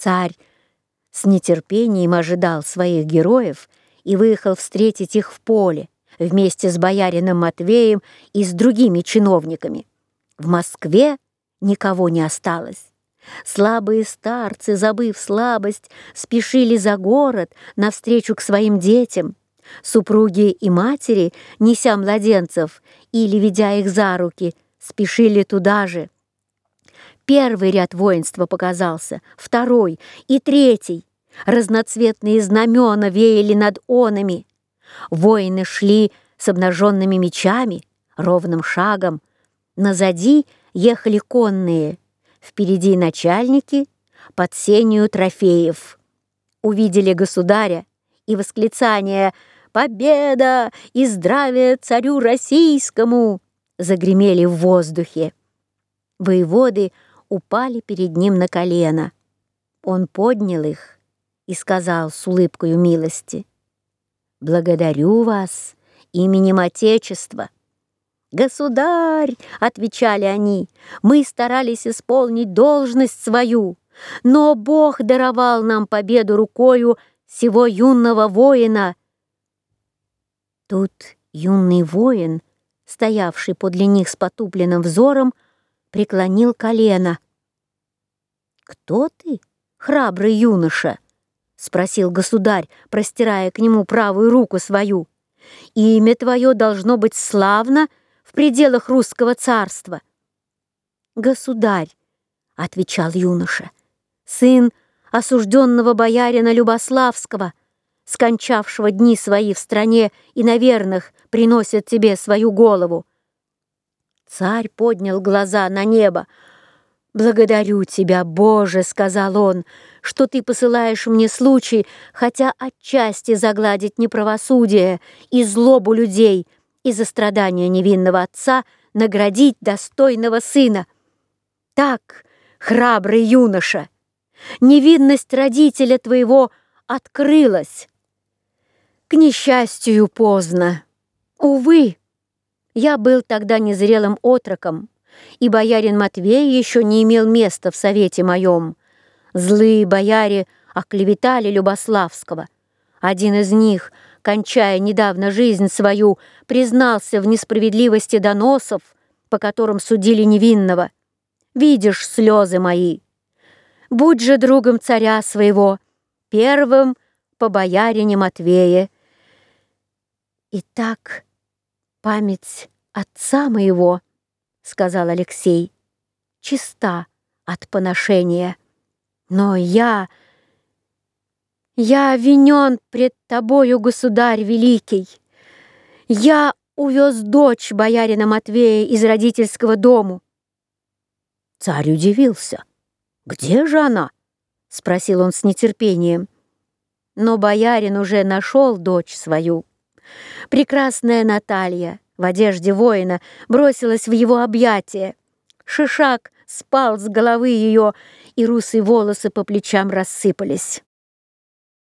Царь с нетерпением ожидал своих героев и выехал встретить их в поле вместе с боярином Матвеем и с другими чиновниками. В Москве никого не осталось. Слабые старцы, забыв слабость, спешили за город навстречу к своим детям. Супруги и матери, неся младенцев или ведя их за руки, спешили туда же. Первый ряд воинства показался, второй и третий. Разноцветные знамена веяли над онами. Воины шли с обнаженными мечами, ровным шагом. Назади ехали конные, впереди начальники, под сенью трофеев. Увидели государя, и восклицание «Победа и здравие царю российскому!» загремели в воздухе. Воеводы упали перед ним на колено. Он поднял их и сказал с улыбкой милости, «Благодарю вас именем Отечества». «Государь!» — отвечали они, «мы старались исполнить должность свою, но Бог даровал нам победу рукою сего юного воина». Тут юный воин, стоявший подле них с потупленным взором, преклонил колено. «Кто ты, храбрый юноша?» — спросил государь, простирая к нему правую руку свою. «Имя твое должно быть славно в пределах русского царства». «Государь», — отвечал юноша, — «сын осужденного боярина Любославского, скончавшего дни свои в стране и на верных приносит тебе свою голову. Царь поднял глаза на небо. «Благодарю тебя, Боже!» — сказал он, «что ты посылаешь мне случай, хотя отчасти загладить неправосудие и злобу людей и за страдания невинного отца наградить достойного сына. Так, храбрый юноша, невинность родителя твоего открылась. К несчастью, поздно. Увы!» Я был тогда незрелым отроком, и боярин Матвей еще не имел места в совете моем. Злые бояре оклеветали Любославского. Один из них, кончая недавно жизнь свою, признался в несправедливости доносов, по которым судили невинного. Видишь слезы мои. Будь же другом царя своего, первым по боярине Матвее. И так «Память отца моего, — сказал Алексей, — чиста от поношения. Но я... Я винен пред тобою, государь великий. Я увез дочь боярина Матвея из родительского дому. Царь удивился. «Где же она?» — спросил он с нетерпением. Но боярин уже нашел дочь свою. Прекрасная Наталья в одежде воина бросилась в его объятия. Шишак спал с головы ее, и русые волосы по плечам рассыпались.